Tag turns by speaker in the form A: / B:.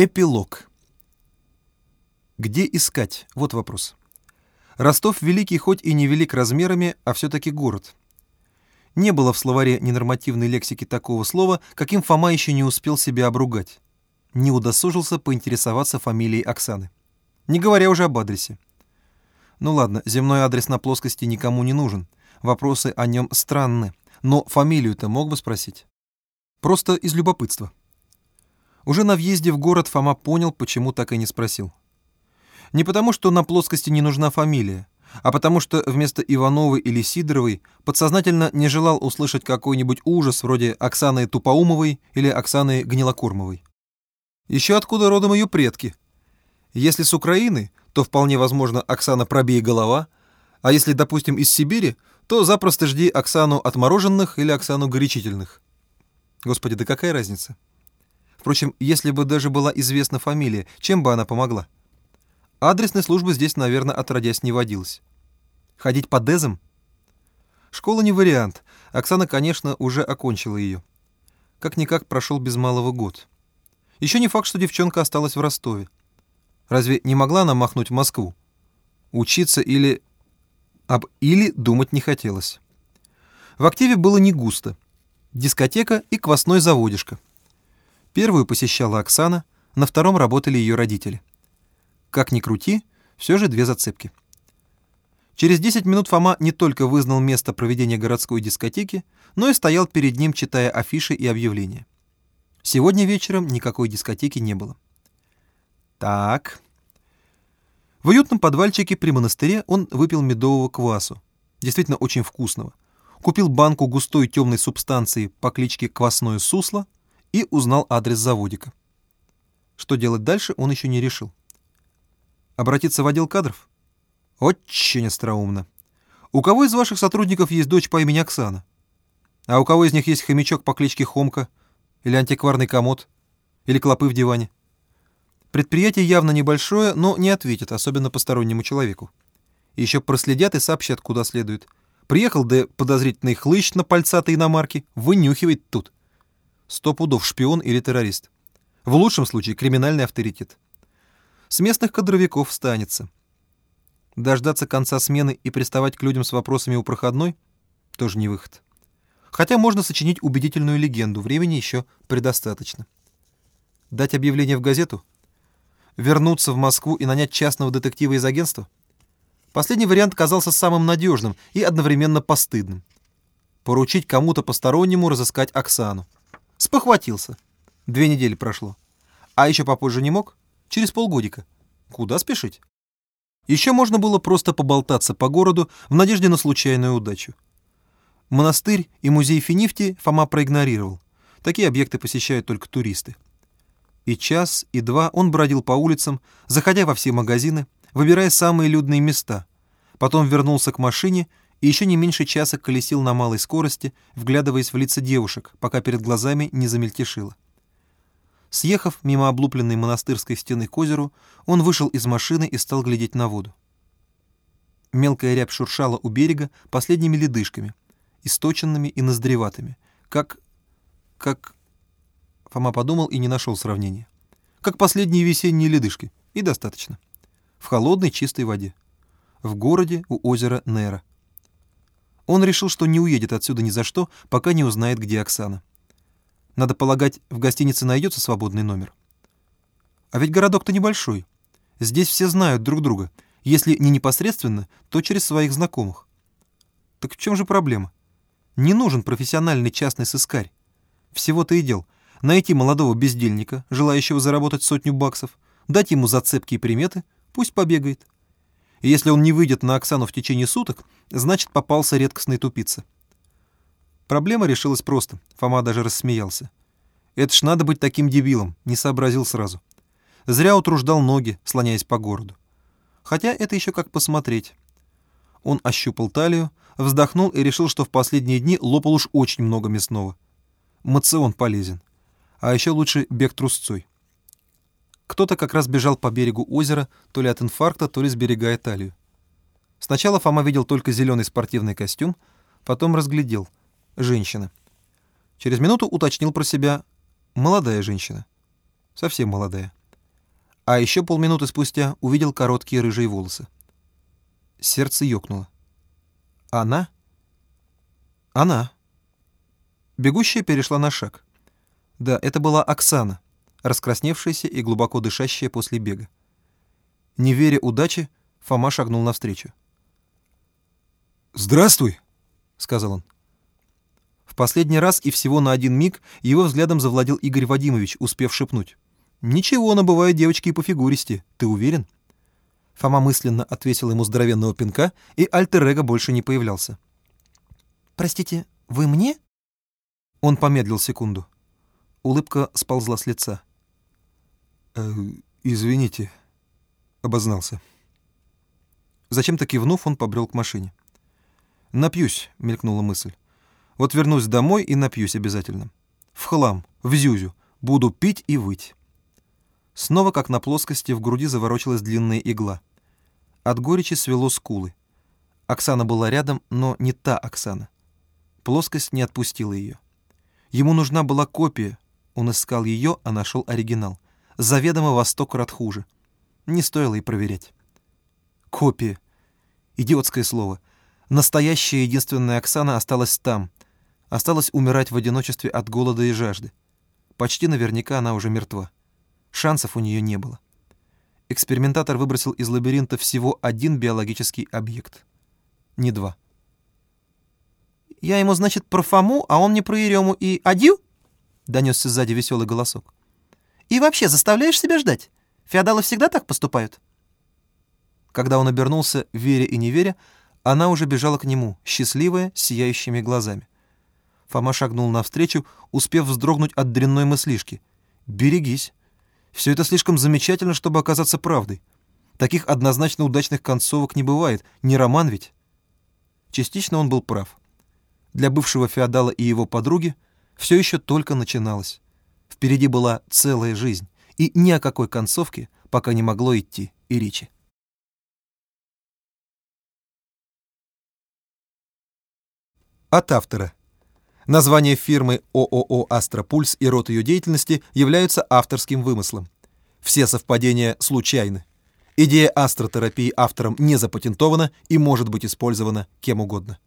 A: Эпилог. Где искать? Вот вопрос. Ростов великий, хоть и не велик размерами, а все-таки город. Не было в словаре ненормативной лексики такого слова, каким Фома еще не успел себя обругать. Не удосужился поинтересоваться фамилией Оксаны. Не говоря уже об адресе. Ну ладно, земной адрес на плоскости никому не нужен. Вопросы о нем странны. Но фамилию-то мог бы спросить. Просто из любопытства. Уже на въезде в город Фома понял, почему так и не спросил. Не потому, что на плоскости не нужна фамилия, а потому что вместо Ивановой или Сидоровой подсознательно не желал услышать какой-нибудь ужас вроде Оксаны Тупоумовой или Оксаны Гнилокормовой. Еще откуда родом ее предки? Если с Украины, то вполне возможно Оксана Пробей голова, а если, допустим, из Сибири, то запросто жди Оксану отмороженных или Оксану горячительных. Господи, да какая разница? Впрочем, если бы даже была известна фамилия, чем бы она помогла? Адресной службы здесь, наверное, отродясь не водилось. Ходить по дезам? Школа не вариант. Оксана, конечно, уже окончила ее. Как-никак прошел без малого год. Еще не факт, что девчонка осталась в Ростове. Разве не могла она махнуть в Москву? Учиться или... Об «или» думать не хотелось. В активе было не густо. Дискотека и квасной заводишка. Первую посещала Оксана, на втором работали ее родители. Как ни крути, все же две зацепки. Через 10 минут Фома не только вызнал место проведения городской дискотеки, но и стоял перед ним, читая афиши и объявления. Сегодня вечером никакой дискотеки не было. Так. В уютном подвальчике при монастыре он выпил медового квасу, действительно очень вкусного. Купил банку густой темной субстанции по кличке Квасное сусло — и узнал адрес заводика. Что делать дальше, он еще не решил. Обратиться в отдел кадров? Очень остроумно. У кого из ваших сотрудников есть дочь по имени Оксана? А у кого из них есть хомячок по кличке Хомка? Или антикварный комод? Или клопы в диване? Предприятие явно небольшое, но не ответит, особенно постороннему человеку. еще проследят и сообщат, куда следует. Приехал, да подозрительный хлыщ на пальцатой иномарке, вынюхивает тут. Сто пудов шпион или террорист. В лучшем случае криминальный авторитет. С местных кадровиков станется. Дождаться конца смены и приставать к людям с вопросами у проходной — тоже не выход. Хотя можно сочинить убедительную легенду, времени еще предостаточно. Дать объявление в газету? Вернуться в Москву и нанять частного детектива из агентства? Последний вариант казался самым надежным и одновременно постыдным. Поручить кому-то постороннему разыскать Оксану. Спохватился. Две недели прошло. А еще попозже не мог? Через полгодика. Куда спешить? Еще можно было просто поболтаться по городу в надежде на случайную удачу. Монастырь и музей Финифти Фома проигнорировал. Такие объекты посещают только туристы. И час, и два он бродил по улицам, заходя во все магазины, выбирая самые людные места. Потом вернулся к машине и еще не меньше часа колесил на малой скорости, вглядываясь в лица девушек, пока перед глазами не замельтешило. Съехав мимо облупленной монастырской стены к озеру, он вышел из машины и стал глядеть на воду. Мелкая рябь шуршала у берега последними ледышками, источенными и ноздреватыми, как... как... Фома подумал и не нашел сравнения. Как последние весенние ледышки, и достаточно. В холодной чистой воде. В городе у озера Нера. Он решил, что не уедет отсюда ни за что, пока не узнает, где Оксана. Надо полагать, в гостинице найдется свободный номер. А ведь городок-то небольшой. Здесь все знают друг друга. Если не непосредственно, то через своих знакомых. Так в чем же проблема? Не нужен профессиональный частный сыскарь. Всего-то и дел. Найти молодого бездельника, желающего заработать сотню баксов, дать ему зацепки и приметы, пусть побегает. И если он не выйдет на Оксану в течение суток, значит, попался редкостный тупица. Проблема решилась просто. Фома даже рассмеялся. Это ж надо быть таким дебилом, не сообразил сразу. Зря утруждал ноги, слоняясь по городу. Хотя это еще как посмотреть. Он ощупал талию, вздохнул и решил, что в последние дни лопал уж очень много мясного. Мацион полезен. А еще лучше бег трусцой. Кто-то как раз бежал по берегу озера, то ли от инфаркта, то ли сберегая талию. Сначала Фома видел только зеленый спортивный костюм, потом разглядел. Женщина. Через минуту уточнил про себя. Молодая женщина. Совсем молодая. а еще полминуты спустя увидел короткие рыжие волосы. Сердце ёкнуло. Она? Она. Бегущая перешла на шаг. Да, это была Оксана, раскрасневшаяся и глубоко дышащая после бега. Не веря удаче, Фома шагнул навстречу.
B: «Здравствуй», —
A: сказал он. В последний раз и всего на один миг его взглядом завладел Игорь Вадимович, успев шепнуть. «Ничего, но бывают девочки и по фигуристе. Ты уверен?» Фома мысленно ответил ему здоровенного пинка, и альтер больше не появлялся. «Простите, вы мне?» Он помедлил секунду. Улыбка сползла с лица.
B: «Э, «Извините», — обознался.
A: Зачем-то кивнув, он побрел к машине. «Напьюсь», — мелькнула мысль. «Вот вернусь домой и напьюсь обязательно. В хлам, в зюзю. Буду пить и выть». Снова, как на плоскости, в груди заворочилась длинная игла. От горечи свело скулы. Оксана была рядом, но не та Оксана. Плоскость не отпустила ее. Ему нужна была копия. Он искал ее, а нашел оригинал. Заведомо во сто крат хуже. Не стоило и проверять. Копия. Идиотское слово. Настоящая единственная Оксана осталась там. Осталась умирать в одиночестве от голода и жажды. Почти наверняка она уже мертва. Шансов у нее не было. Экспериментатор выбросил из лабиринта всего один биологический объект. Не два. «Я ему, значит, про Фому, а он мне про Ерему и Адью?» — донесся сзади веселый голосок. «И вообще, заставляешь себя ждать? Феодалы всегда так поступают?» Когда он обернулся, веря и не веря, она уже бежала к нему, счастливая, сияющими глазами. Фома шагнул навстречу, успев вздрогнуть от дрянной мыслишки. «Берегись. Все это слишком замечательно, чтобы оказаться правдой. Таких однозначно удачных концовок не бывает. Не роман ведь?» Частично он был прав. Для бывшего феодала и его подруги все еще только начиналось. Впереди была целая жизнь, и ни о какой концовке пока не могло идти и речи. От автора. Название фирмы ООО «Астропульс» и род ее деятельности являются авторским вымыслом. Все совпадения случайны. Идея астротерапии автором не запатентована и может быть использована кем угодно.